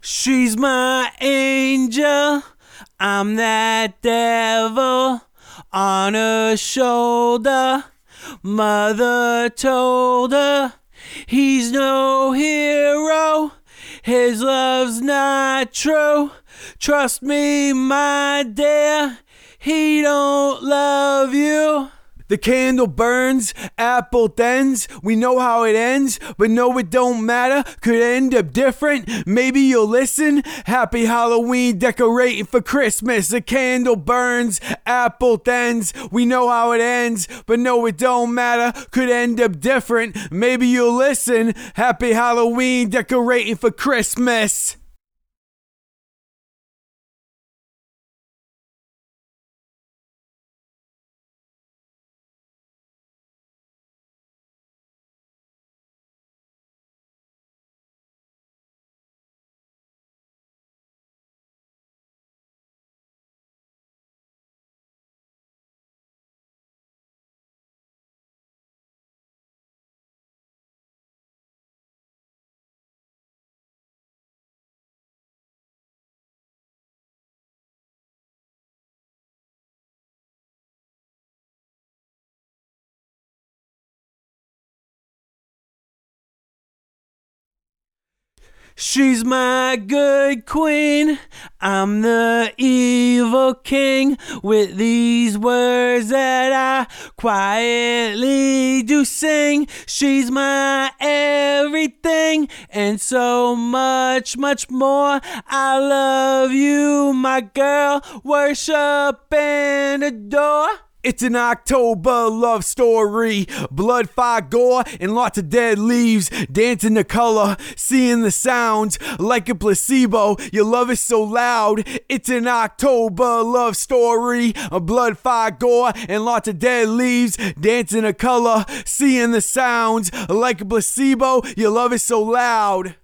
She's my angel. I'm that devil on her shoulder. Mother told her he's no hero. His love's not true. Trust me, my dear, he don't love you. The candle burns, apple thens. We know how it ends, but no, it don't matter. Could end up different. Maybe you'll listen. Happy Halloween, decorating for Christmas. The candle burns, apple thens. We know how it ends, but no, it don't matter. Could end up different. Maybe you'll listen. Happy Halloween, decorating for Christmas. She's my good queen. I'm the evil king with these words that I quietly do sing. She's my everything and so much, much more. I love you, my girl. Worship and adore. It's an October love story. Blood, fire, gore, and lots of dead leaves. Dancing the color, seeing the sounds like a placebo. Your love is so loud. It's an October love story. Blood, fire, gore, and lots of dead leaves. Dancing the color, seeing the sounds like a placebo. Your love is so loud.